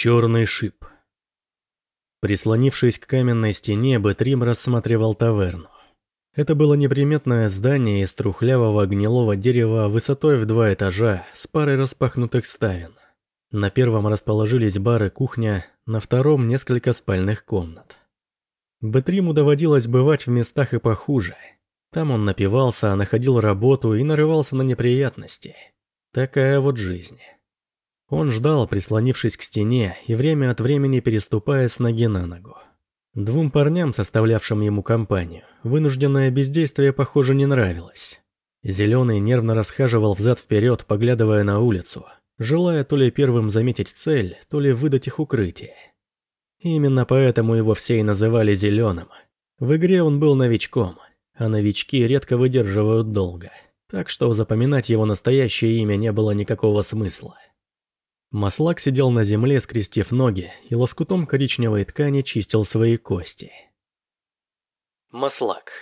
Черный шип. Прислонившись к каменной стене, Бэтрим рассматривал таверну. Это было неприметное здание из трухлявого гнилого дерева высотой в два этажа с парой распахнутых ставен. На первом расположились бар и кухня, на втором несколько спальных комнат. Бэтриму доводилось бывать в местах и похуже. Там он напивался, находил работу и нарывался на неприятности. Такая вот жизнь. Он ждал, прислонившись к стене и время от времени переступая с ноги на ногу. Двум парням, составлявшим ему компанию, вынужденное бездействие, похоже, не нравилось. Зеленый нервно расхаживал взад-вперед, поглядывая на улицу, желая то ли первым заметить цель, то ли выдать их укрытие. Именно поэтому его все и называли Зеленым. В игре он был новичком, а новички редко выдерживают долго, так что запоминать его настоящее имя не было никакого смысла. Маслак сидел на земле, скрестив ноги, и лоскутом коричневой ткани чистил свои кости. Маслак.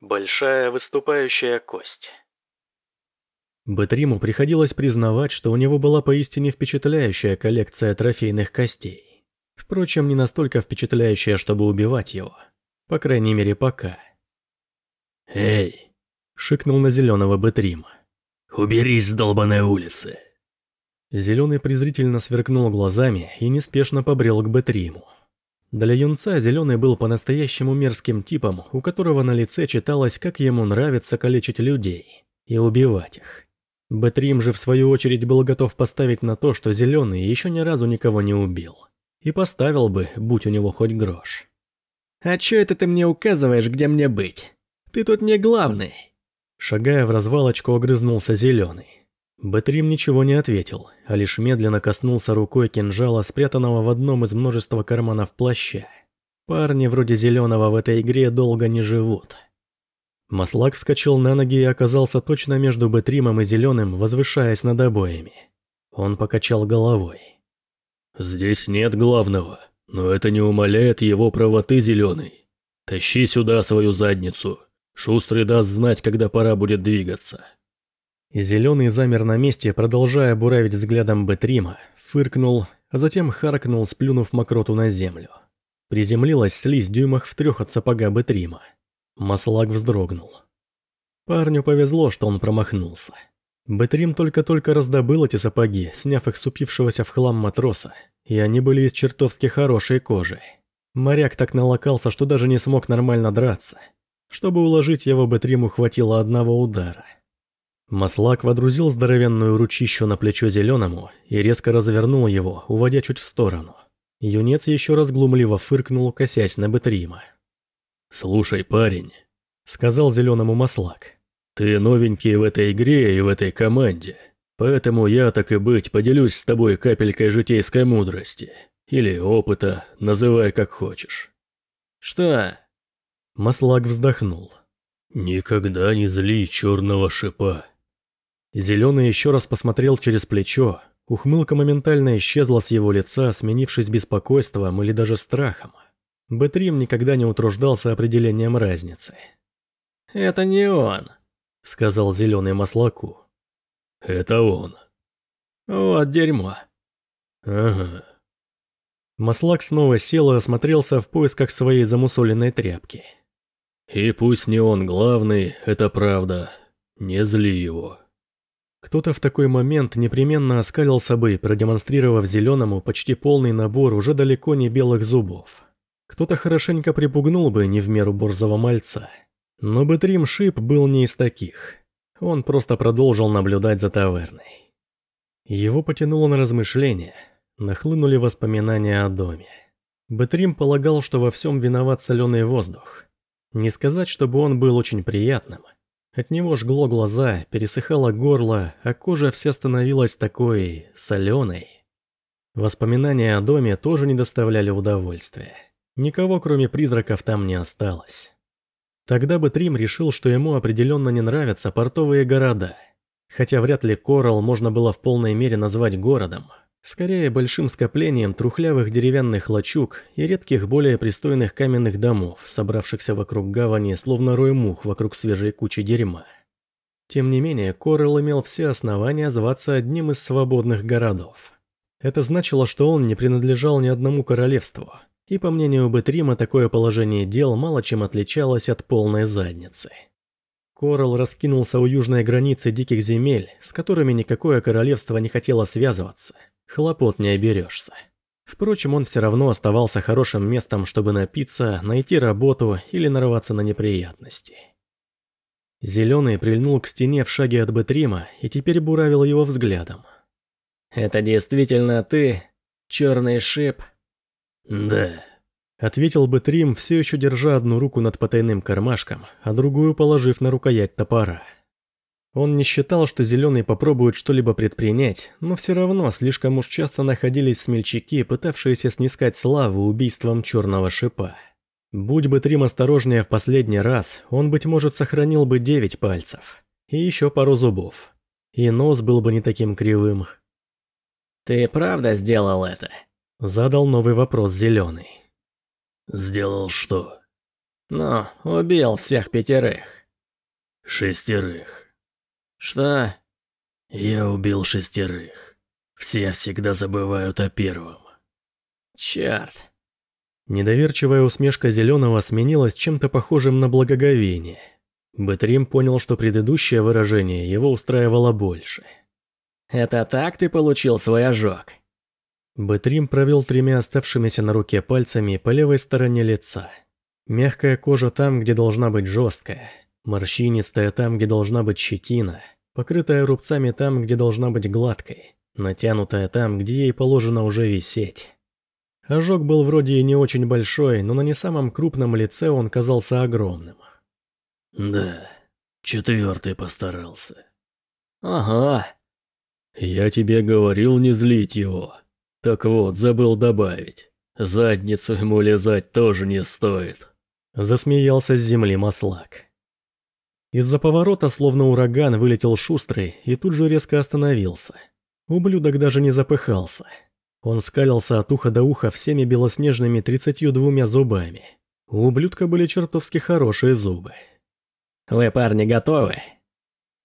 Большая выступающая кость. Бэтриму приходилось признавать, что у него была поистине впечатляющая коллекция трофейных костей. Впрочем, не настолько впечатляющая, чтобы убивать его. По крайней мере, пока. «Эй!» — шикнул на зеленого Бэтрима. «Уберись с долбанной улицы!» Зеленый презрительно сверкнул глазами и неспешно побрел к Бетриму. Для юнца Зеленый был по-настоящему мерзким типом, у которого на лице читалось, как ему нравится калечить людей и убивать их. Бетрим же в свою очередь был готов поставить на то, что Зеленый еще ни разу никого не убил. И поставил бы, будь у него хоть грош. «А чё это ты мне указываешь, где мне быть? Ты тут не главный!» Шагая в развалочку, огрызнулся Зеленый. Бэтрим ничего не ответил, а лишь медленно коснулся рукой кинжала, спрятанного в одном из множества карманов плаща. Парни вроде Зеленого в этой игре долго не живут. Маслак вскочил на ноги и оказался точно между Бэтримом и Зеленым, возвышаясь над обоями. Он покачал головой. «Здесь нет главного, но это не умаляет его правоты, Зеленый. Тащи сюда свою задницу. Шустрый даст знать, когда пора будет двигаться». Зеленый замер на месте, продолжая буравить взглядом Бетрима, фыркнул, а затем харкнул, сплюнув мокроту на землю. Приземлилась слизь дюймах в трех от сапога Бетрима. Маслак вздрогнул. Парню повезло, что он промахнулся. Бетрим только-только раздобыл эти сапоги, сняв их с упившегося в хлам матроса, и они были из чертовски хорошей кожи. Моряк так налокался, что даже не смог нормально драться. Чтобы уложить его, Бетриму хватило одного удара. Маслак водрузил здоровенную ручищу на плечо зеленому и резко развернул его, уводя чуть в сторону. Юнец еще раз глумливо фыркнул, косясь на Бетрима. «Слушай, парень», — сказал зеленому Маслак, — «ты новенький в этой игре и в этой команде, поэтому я, так и быть, поделюсь с тобой капелькой житейской мудрости. Или опыта, называй как хочешь». «Что?» Маслак вздохнул. «Никогда не зли черного шипа», Зеленый еще раз посмотрел через плечо. Ухмылка моментально исчезла с его лица, сменившись беспокойством или даже страхом. Бэтрим никогда не утруждался определением разницы. «Это не он», — сказал Зеленый Маслаку. «Это он». «Вот дерьмо». «Ага». Маслак снова сел и осмотрелся в поисках своей замусоленной тряпки. «И пусть не он главный, это правда. Не зли его». Кто-то в такой момент непременно оскалился бы, продемонстрировав зеленому почти полный набор уже далеко не белых зубов. Кто-то хорошенько припугнул бы не в меру борзого мальца. Но Бэтрим Шип был не из таких. Он просто продолжил наблюдать за таверной. Его потянуло на размышления, нахлынули воспоминания о доме. Бэтрим полагал, что во всем виноват соленый воздух. Не сказать, чтобы он был очень приятным, от него жгло глаза, пересыхало горло, а кожа вся становилась такой... соленой. Воспоминания о доме тоже не доставляли удовольствия. Никого, кроме призраков, там не осталось. Тогда бы Трим решил, что ему определенно не нравятся портовые города. Хотя вряд ли Коралл можно было в полной мере назвать городом. Скорее, большим скоплением трухлявых деревянных лачуг и редких более пристойных каменных домов, собравшихся вокруг гавани, словно рой мух вокруг свежей кучи дерьма. Тем не менее, Коралл имел все основания зваться одним из свободных городов. Это значило, что он не принадлежал ни одному королевству, и по мнению Бетрима такое положение дел мало чем отличалось от полной задницы. Коралл раскинулся у южной границы диких земель, с которыми никакое королевство не хотело связываться. Хлопот не оберешься. Впрочем, он все равно оставался хорошим местом, чтобы напиться, найти работу или нарваться на неприятности. Зеленый прильнул к стене в шаге от Бетрима и теперь буравил его взглядом. «Это действительно ты, черный шип?» «Да», — ответил Бетрим, все еще держа одну руку над потайным кармашком, а другую положив на рукоять топора. Он не считал, что Зеленый попробует что-либо предпринять, но все равно слишком уж часто находились смельчаки, пытавшиеся снискать славу убийством черного шипа. Будь бы Трим осторожнее в последний раз, он, быть может, сохранил бы девять пальцев. И еще пару зубов. И нос был бы не таким кривым. «Ты правда сделал это?» Задал новый вопрос Зеленый. «Сделал что?» «Ну, убил всех пятерых». «Шестерых». «Что?» «Я убил шестерых. Все всегда забывают о первом». «Черт». Недоверчивая усмешка Зеленого сменилась чем-то похожим на благоговение. Бэтрим понял, что предыдущее выражение его устраивало больше. «Это так ты получил свой ожог?» Бэтрим провел тремя оставшимися на руке пальцами по левой стороне лица. Мягкая кожа там, где должна быть жесткая, морщинистая там, где должна быть щетина, покрытая рубцами там, где должна быть гладкой, натянутая там, где ей положено уже висеть. Ожог был вроде и не очень большой, но на не самом крупном лице он казался огромным. «Да, четвертый постарался». «Ага». «Я тебе говорил не злить его. Так вот, забыл добавить. Задницу ему лизать тоже не стоит». Засмеялся с земли маслак. Из-за поворота, словно ураган, вылетел шустрый и тут же резко остановился. Ублюдок даже не запыхался. Он скалился от уха до уха всеми белоснежными тридцатью двумя зубами. У ублюдка были чертовски хорошие зубы. «Вы, парни, готовы?»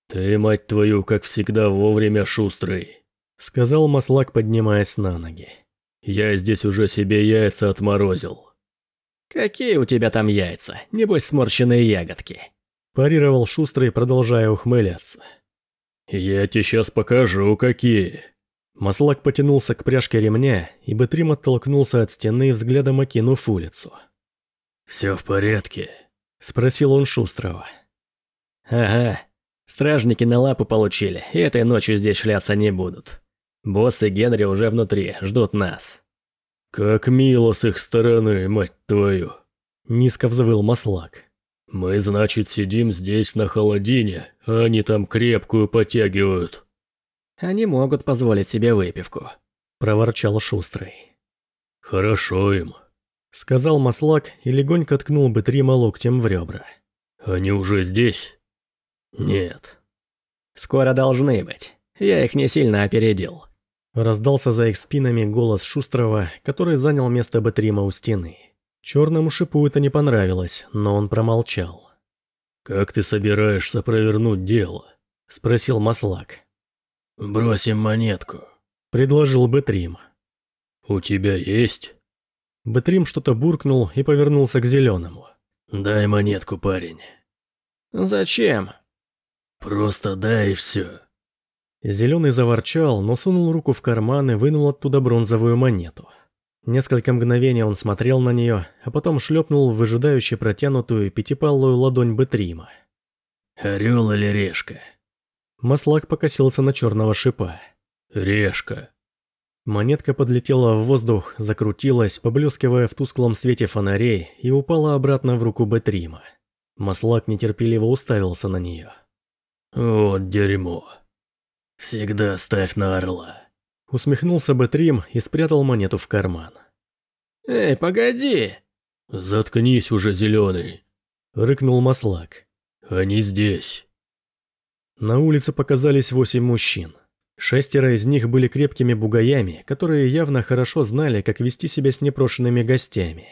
«Ты, мать твою, как всегда, вовремя шустрый», — сказал Маслак, поднимаясь на ноги. «Я здесь уже себе яйца отморозил». «Какие у тебя там яйца? Небось, сморщенные ягодки?» Парировал Шустрый, продолжая ухмыляться. «Я тебе сейчас покажу, какие». Маслак потянулся к пряжке ремня, и Бэтрим оттолкнулся от стены, взглядом окинув улицу. «Все в порядке?» – спросил он Шустрого. «Ага, стражники на лапу получили, и этой ночью здесь шляться не будут. Босс и Генри уже внутри, ждут нас». «Как мило с их стороны, мать твою!» – низко взвыл Маслак. «Мы, значит, сидим здесь на холодине, а они там крепкую потягивают». Они могут позволить себе выпивку», – проворчал Шустрый. «Хорошо им», – сказал Маслак и легонько ткнул бы Трима локтем в ребра. «Они уже здесь?» «Нет». «Скоро должны быть. Я их не сильно опередил». Раздался за их спинами голос Шустрого, который занял место Бетрима у стены. Черному шипу это не понравилось, но он промолчал. «Как ты собираешься провернуть дело?» – спросил Маслак. «Бросим монетку», — предложил Бэтрим. «У тебя есть?» Бэтрим что-то буркнул и повернулся к зеленому. «Дай монетку, парень». «Зачем?» «Просто дай и все». Зеленый заворчал, но сунул руку в карман и вынул оттуда бронзовую монету. Несколько мгновений он смотрел на нее, а потом шлепнул в выжидающе протянутую пятипалую ладонь Бэтрима. «Орел или решка?» Маслак покосился на черного шипа. «Решка». Монетка подлетела в воздух, закрутилась, поблескивая в тусклом свете фонарей, и упала обратно в руку Бетрима. Маслак нетерпеливо уставился на нее. «Вот дерьмо. Всегда ставь на орла». Усмехнулся Бетрим и спрятал монету в карман. «Эй, погоди!» «Заткнись уже, зеленый!» Рыкнул Маслак. «Они здесь». На улице показались восемь мужчин. Шестеро из них были крепкими бугаями, которые явно хорошо знали, как вести себя с непрошенными гостями.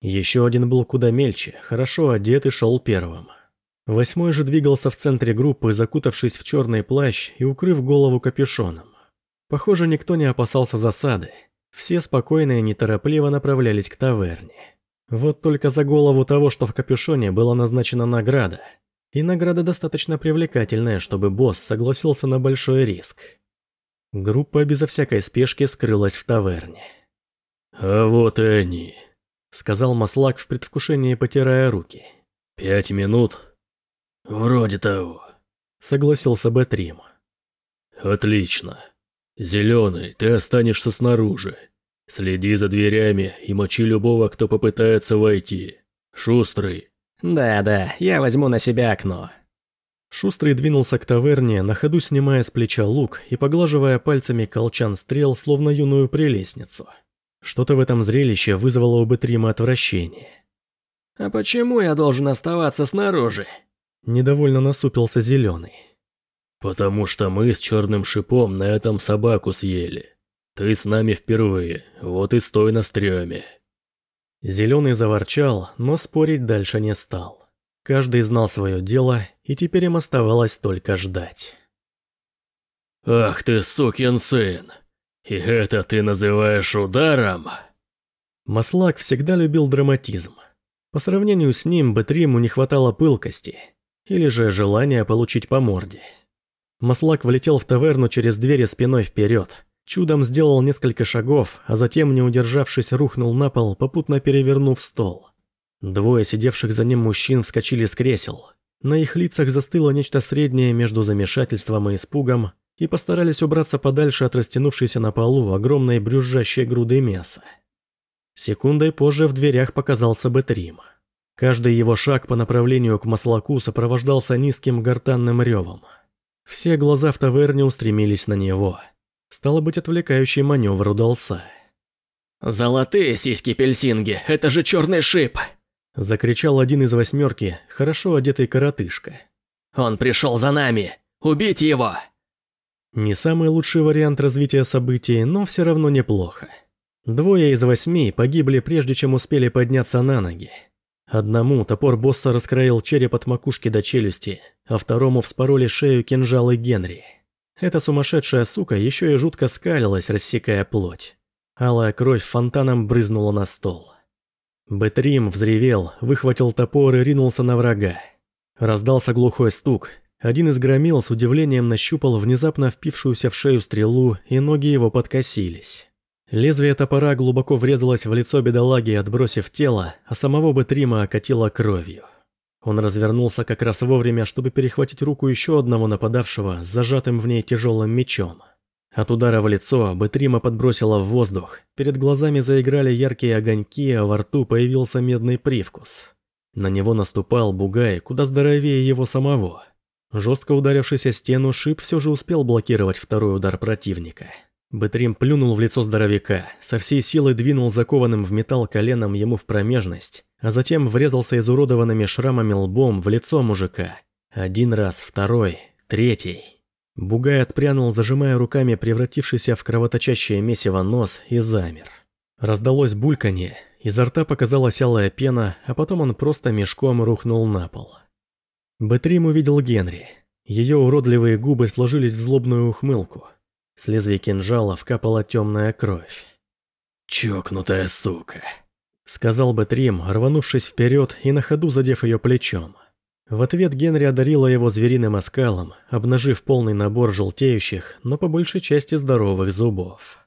Еще один был куда мельче, хорошо одет и шел первым. Восьмой же двигался в центре группы, закутавшись в черный плащ и укрыв голову капюшоном. Похоже, никто не опасался засады. Все спокойно и неторопливо направлялись к таверне. Вот только за голову того, что в капюшоне, была назначена награда. И награда достаточно привлекательная, чтобы босс согласился на большой риск. Группа безо всякой спешки скрылась в таверне. «А вот и они», — сказал Маслак в предвкушении, потирая руки. «Пять минут?» «Вроде того», — согласился Бэтрим. «Отлично. Зеленый, ты останешься снаружи. Следи за дверями и мочи любого, кто попытается войти. Шустрый». «Да-да, я возьму на себя окно». Шустрый двинулся к таверне, на ходу снимая с плеча лук и поглаживая пальцами колчан стрел, словно юную прелестницу. Что-то в этом зрелище вызвало у Бетрима отвращение. «А почему я должен оставаться снаружи?» Недовольно насупился Зеленый. «Потому что мы с черным шипом на этом собаку съели. Ты с нами впервые, вот и стой на стреме». Зеленый заворчал, но спорить дальше не стал. Каждый знал свое дело, и теперь им оставалось только ждать. «Ах ты, сукин сын! И это ты называешь ударом?» Маслак всегда любил драматизм. По сравнению с ним Бетриму не хватало пылкости, или же желания получить по морде. Маслак влетел в таверну через двери спиной вперед, чудом сделал несколько шагов, а затем, не удержавшись, рухнул на пол, попутно перевернув стол. Двое сидевших за ним мужчин вскочили с кресел. На их лицах застыло нечто среднее между замешательством и испугом, и постарались убраться подальше от растянувшейся на полу огромной брюзжащей груды мяса. Секундой позже в дверях показался Бэтрим. Каждый его шаг по направлению к маслаку сопровождался низким гортанным ревом. Все глаза в таверне устремились на него. Стало быть, отвлекающий маневр удался. «Золотые сиськи-пельсинги, это же черный шип!» Закричал один из восьмерки, хорошо одетый коротышка. «Он пришел за нами! Убить его!» Не самый лучший вариант развития событий, но все равно неплохо. Двое из восьми погибли прежде, чем успели подняться на ноги. Одному топор босса раскроил череп от макушки до челюсти, а второму вспороли шею кинжалы Генри. Эта сумасшедшая сука еще и жутко скалилась, рассекая плоть. Алая кровь фонтаном брызнула на стол. Бэтрим взревел, выхватил топор и ринулся на врага. Раздался глухой стук. Один из громил с удивлением нащупал внезапно впившуюся в шею стрелу, и ноги его подкосились. Лезвие топора глубоко врезалось в лицо бедолаги, отбросив тело, а самого Бетрима окатило кровью. Он развернулся как раз вовремя, чтобы перехватить руку еще одного нападавшего с зажатым в ней тяжелым мечом. От удара в лицо Бетрима подбросило в воздух, перед глазами заиграли яркие огоньки, а во рту появился медный привкус. На него наступал Бугай, куда здоровее его самого. Жестко ударившийся стену шип все же успел блокировать второй удар противника. Бэтрим плюнул в лицо здоровяка, со всей силы двинул закованным в металл коленом ему в промежность, а затем врезался изуродованными шрамами лбом в лицо мужика. Один раз, второй, третий. Бугай отпрянул, зажимая руками превратившийся в кровоточащее месиво нос, и замер. Раздалось бульканье, изо рта показалась алая пена, а потом он просто мешком рухнул на пол. Бэтрим увидел Генри. Ее уродливые губы сложились в злобную ухмылку – с лезвия кинжала вкапала темная кровь. «Чокнутая сука», — сказал Бэтрим, рванувшись вперед и на ходу задев ее плечом. В ответ Генри одарила его звериным оскалом, обнажив полный набор желтеющих, но по большей части здоровых зубов.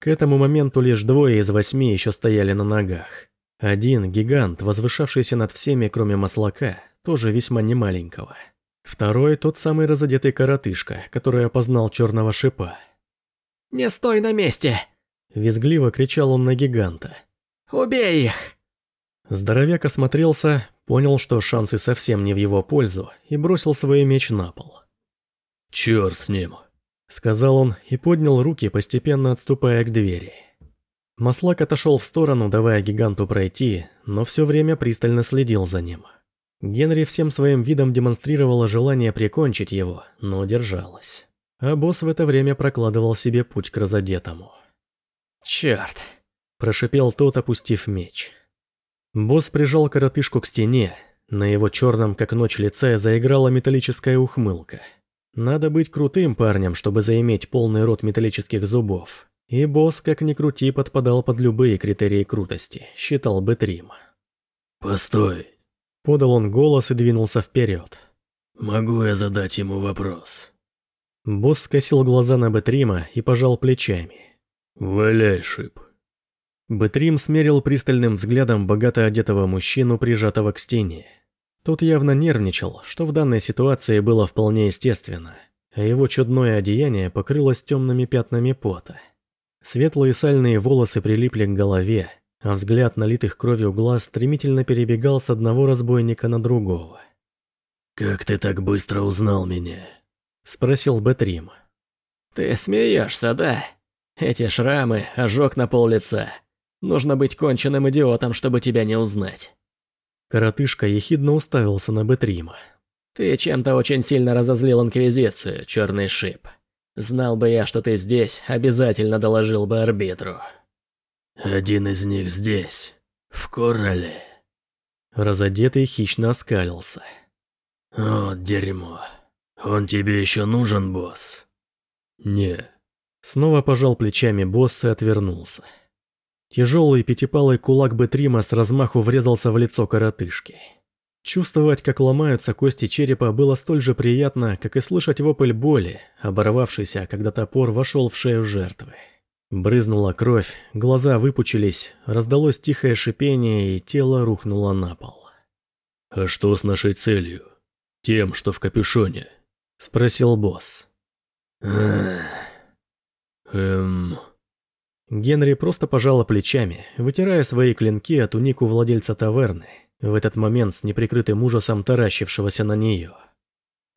К этому моменту лишь двое из восьми еще стояли на ногах. Один, гигант, возвышавшийся над всеми, кроме маслака, тоже весьма немаленького. Второй – тот самый разодетый коротышка, который опознал черного шипа. «Не стой на месте!» – визгливо кричал он на гиганта. «Убей их!» Здоровяк осмотрелся, понял, что шансы совсем не в его пользу, и бросил свой меч на пол. «Черт с ним!» – сказал он и поднял руки, постепенно отступая к двери. Маслак отошел в сторону, давая гиганту пройти, но все время пристально следил за ним. Генри всем своим видом демонстрировала желание прикончить его, но держалась. А босс в это время прокладывал себе путь к разодетому. «Черт!» – прошипел тот, опустив меч. Босс прижал коротышку к стене, на его черном, как ночь, лице заиграла металлическая ухмылка. Надо быть крутым парнем, чтобы заиметь полный рот металлических зубов. И босс, как ни крути, подпадал под любые критерии крутости, считал бы Трим. «Постой!» Подал он голос и двинулся вперед. «Могу я задать ему вопрос?» Босс скосил глаза на Бетрима и пожал плечами. «Валяй, Шип». Бетрим смерил пристальным взглядом богато одетого мужчину, прижатого к стене. Тот явно нервничал, что в данной ситуации было вполне естественно, а его чудное одеяние покрылось темными пятнами пота. Светлые сальные волосы прилипли к голове, а взгляд налитых кровью глаз стремительно перебегал с одного разбойника на другого. «Как ты так быстро узнал меня?» – спросил Бетрим. «Ты смеешься, да? Эти шрамы, ожог на пол лица. Нужно быть конченным идиотом, чтобы тебя не узнать». Коротышка ехидно уставился на Бетрима. «Ты чем-то очень сильно разозлил Инквизицию, черный шип. Знал бы я, что ты здесь, обязательно доложил бы арбитру». «Один из них здесь, в Корале». Разодетый хищно оскалился. «О, дерьмо. Он тебе еще нужен, босс?» «Не». Снова пожал плечами босс и отвернулся. Тяжелый пятипалый кулак Бетрима с размаху врезался в лицо коротышки. Чувствовать, как ломаются кости черепа, было столь же приятно, как и слышать вопль боли, оборвавшийся, когда топор вошел в шею жертвы. Брызнула кровь, глаза выпучились, раздалось тихое шипение, и тело рухнуло на пол. «А что с нашей целью? Тем, что в капюшоне?» – спросил босс. «Эм...» Генри просто пожала плечами, вытирая свои клинки от тунику владельца таверны, в этот момент с неприкрытым ужасом таращившегося на нее.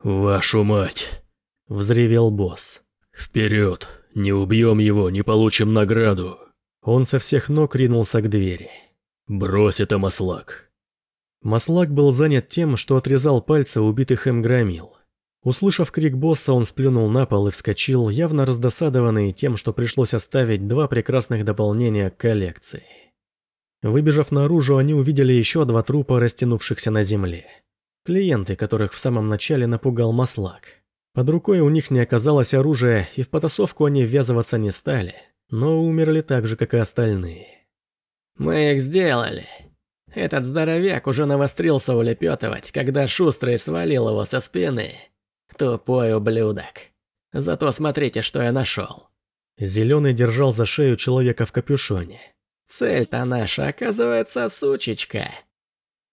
«Вашу мать!» – взревел босс. «Вперед! Не убьем его, не получим награду!» Он со всех ног ринулся к двери. «Брось это, Маслак!» Маслак был занят тем, что отрезал пальцы убитых им громил. Услышав крик босса, он сплюнул на пол и вскочил, явно раздосадованный тем, что пришлось оставить два прекрасных дополнения к коллекции. Выбежав наружу, они увидели еще два трупа, растянувшихся на земле. Клиенты, которых в самом начале напугал маслак. Под рукой у них не оказалось оружия, и в потасовку они ввязываться не стали, но умерли так же, как и остальные. «Мы их сделали. Этот здоровяк уже навострился улепетывать, когда Шустрый свалил его со спины Тупой ублюдок. Зато смотрите, что я нашел. Зеленый держал за шею человека в капюшоне. Цель-то наша, оказывается, сучечка.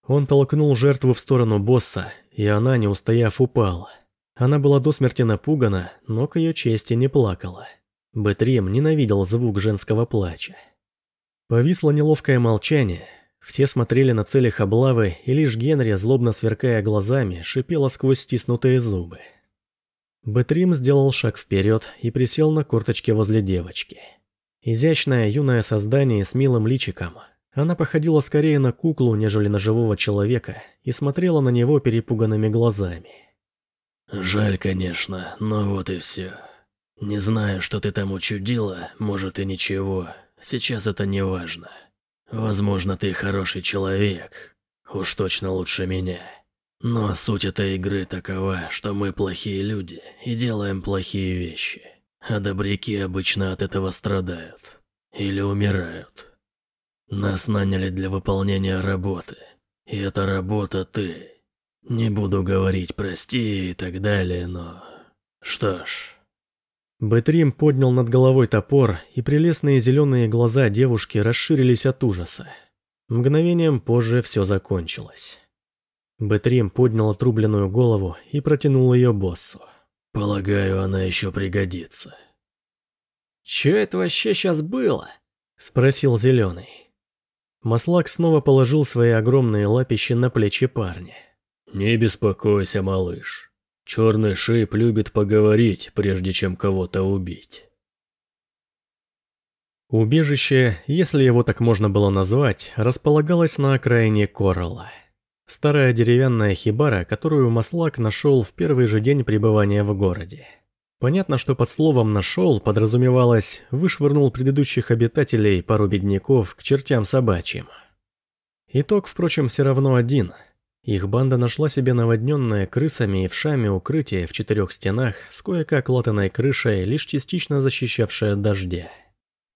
Он толкнул жертву в сторону босса, и она, не устояв, упала. Она была до смерти напугана, но к ее чести не плакала. Бэтрим ненавидел звук женского плача. Повисло неловкое молчание. Все смотрели на цели облавы, и лишь Генри, злобно сверкая глазами, шипела сквозь стиснутые зубы. Бэтрим сделал шаг вперед и присел на корточке возле девочки. Изящное юное создание с милым личиком. Она походила скорее на куклу, нежели на живого человека, и смотрела на него перепуганными глазами. «Жаль, конечно, но вот и все. Не знаю, что ты там учудила, может и ничего. Сейчас это не важно. Возможно, ты хороший человек. Уж точно лучше меня. Но суть этой игры такова, что мы плохие люди и делаем плохие вещи. А добряки обычно от этого страдают. Или умирают. Нас наняли для выполнения работы. И эта работа ты. Не буду говорить прости и так далее, но... Что ж... Бэтрим поднял над головой топор, и прелестные зеленые глаза девушки расширились от ужаса. Мгновением позже все закончилось. Бэтрим поднял отрубленную голову и протянул ее боссу. «Полагаю, она еще пригодится». «Че это вообще сейчас было?» – спросил Зеленый. Маслак снова положил свои огромные лапищи на плечи парня. «Не беспокойся, малыш. Черный шип любит поговорить, прежде чем кого-то убить». Убежище, если его так можно было назвать, располагалось на окраине Коралла. Старая деревянная хибара, которую Маслак нашел в первый же день пребывания в городе. Понятно, что под словом «нашел» подразумевалось «вышвырнул предыдущих обитателей пару бедняков к чертям собачьим». Итог, впрочем, все равно один. Их банда нашла себе наводненное крысами и вшами укрытие в четырех стенах с кое-как латаной крышей, лишь частично защищавшей от дождя.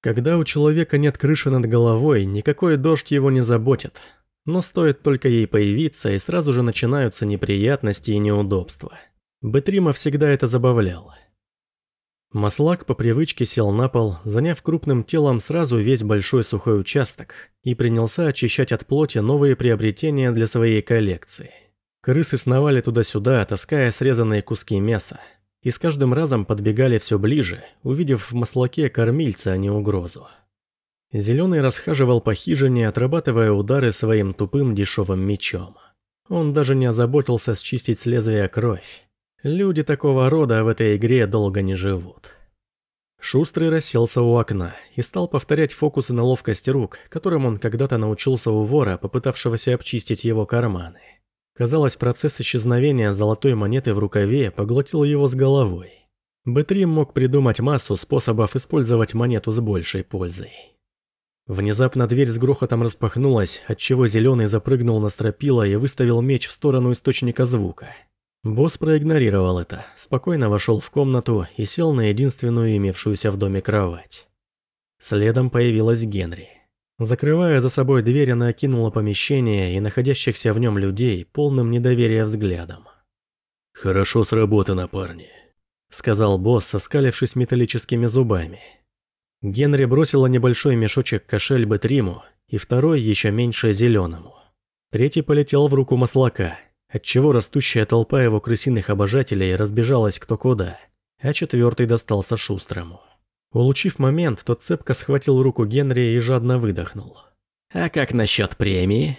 Когда у человека нет крыши над головой, никакой дождь его не заботит. Но стоит только ей появиться, и сразу же начинаются неприятности и неудобства. Бетрима всегда это забавляло. Маслак по привычке сел на пол, заняв крупным телом сразу весь большой сухой участок, и принялся очищать от плоти новые приобретения для своей коллекции. Крысы сновали туда-сюда, таская срезанные куски мяса, и с каждым разом подбегали все ближе, увидев в маслаке кормильца, а не угрозу. Зеленый расхаживал по хижине, отрабатывая удары своим тупым дешевым мечом. Он даже не озаботился счистить с лезвия кровь. Люди такого рода в этой игре долго не живут. Шустрый расселся у окна и стал повторять фокусы на ловкость рук, которым он когда-то научился у вора, попытавшегося обчистить его карманы. Казалось, процесс исчезновения золотой монеты в рукаве поглотил его с головой. Бэтрим мог придумать массу способов использовать монету с большей пользой. Внезапно дверь с грохотом распахнулась, отчего Зеленый запрыгнул на стропила и выставил меч в сторону источника звука – Босс проигнорировал это, спокойно вошел в комнату и сел на единственную имевшуюся в доме кровать. Следом появилась Генри. Закрывая за собой дверь, она окинула помещение и находящихся в нем людей полным недоверия взглядом. «Хорошо сработано, парни», — сказал босс, соскалившись металлическими зубами. Генри бросила небольшой мешочек кошель Бетриму и второй еще меньше зеленому. Третий полетел в руку маслака, отчего растущая толпа его крысиных обожателей разбежалась кто куда, а четвертый достался шустрому. Улучив момент, тот цепко схватил руку Генри и жадно выдохнул. «А как насчет премии?»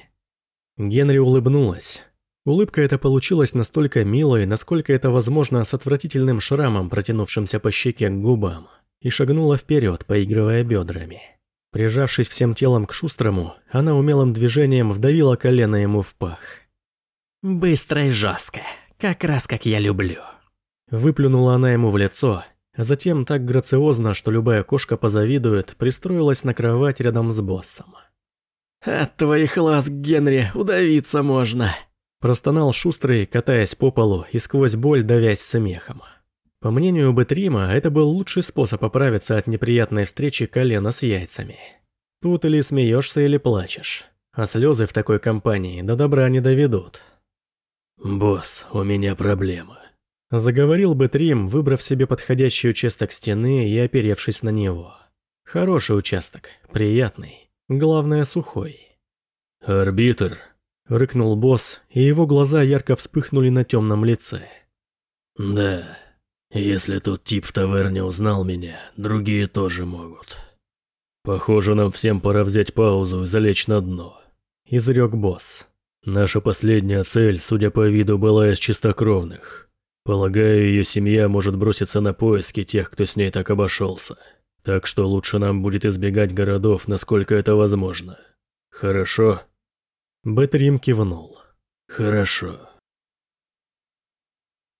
Генри улыбнулась. Улыбка эта получилась настолько милой, насколько это возможно с отвратительным шрамом, протянувшимся по щеке к губам, и шагнула вперед, поигрывая бедрами. Прижавшись всем телом к шустрому, она умелым движением вдавила колено ему в пах. Быстро и жестко, как раз как я люблю. Выплюнула она ему в лицо, а затем так грациозно, что любая кошка позавидует, пристроилась на кровать рядом с боссом. «От твоих ласк, Генри, удавиться можно!» Простонал шустрый, катаясь по полу и сквозь боль давясь смехом. По мнению Бетрима, это был лучший способ оправиться от неприятной встречи колена с яйцами. Тут или смеешься, или плачешь, а слезы в такой компании до добра не доведут. «Босс, у меня проблема», — заговорил бы Трим, выбрав себе подходящий участок стены и оперевшись на него. Хороший участок, приятный, главное сухой. «Арбитр», — рыкнул босс, и его глаза ярко вспыхнули на темном лице. «Да, если тот тип в таверне узнал меня, другие тоже могут. Похоже, нам всем пора взять паузу и залечь на дно», — изрек босс. Наша последняя цель, судя по виду, была из чистокровных. Полагаю, ее семья может броситься на поиски тех, кто с ней так обошелся. Так что лучше нам будет избегать городов, насколько это возможно. Хорошо?» Бэтрим кивнул. «Хорошо».